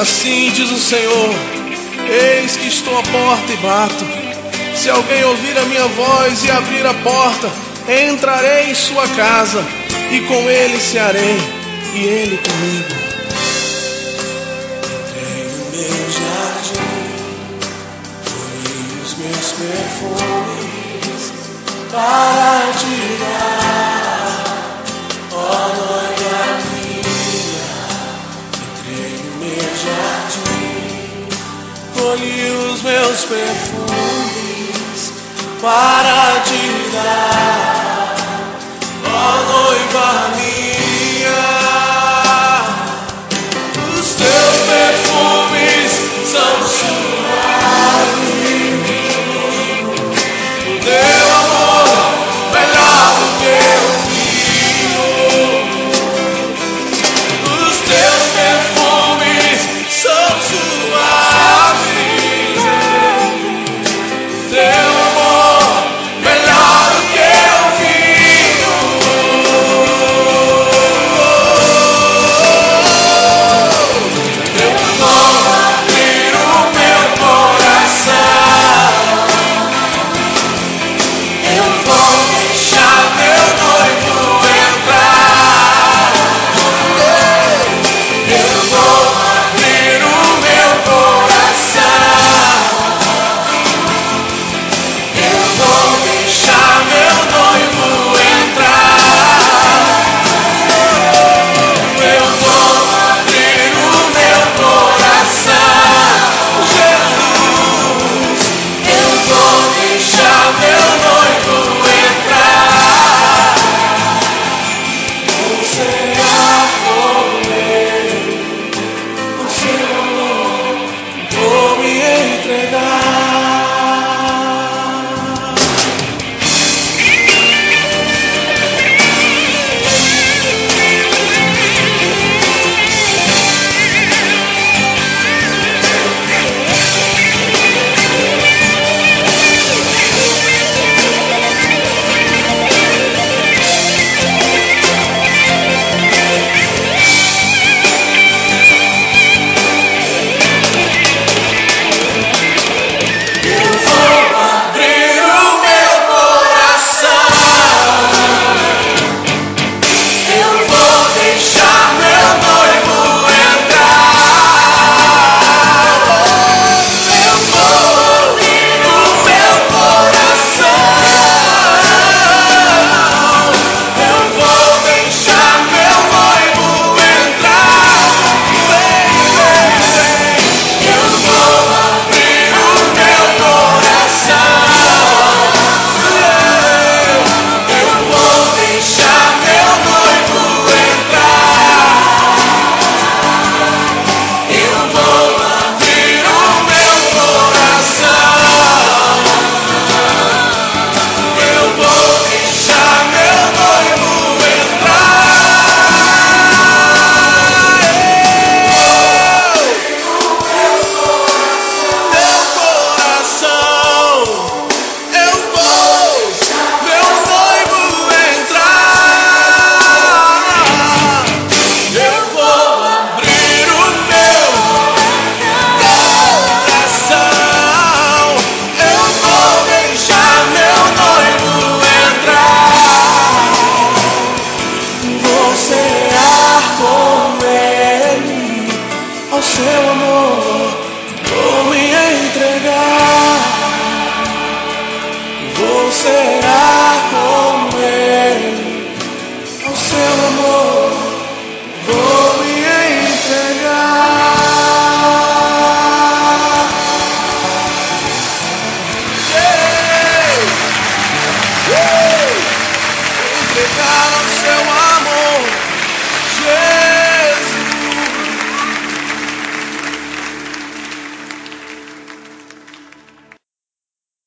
Assim diz o Senhor: Eis que estou à porta e bato. Se alguém ouvir a minha voz e abrir a porta, entrarei em sua casa e com ele cearei e ele comigo. Entrei no meu jardim, colhi os meus perfumes para te dar. teus perfumes para te dar, ó noiva minha. seu amor. Vou me entregar. Vou ser.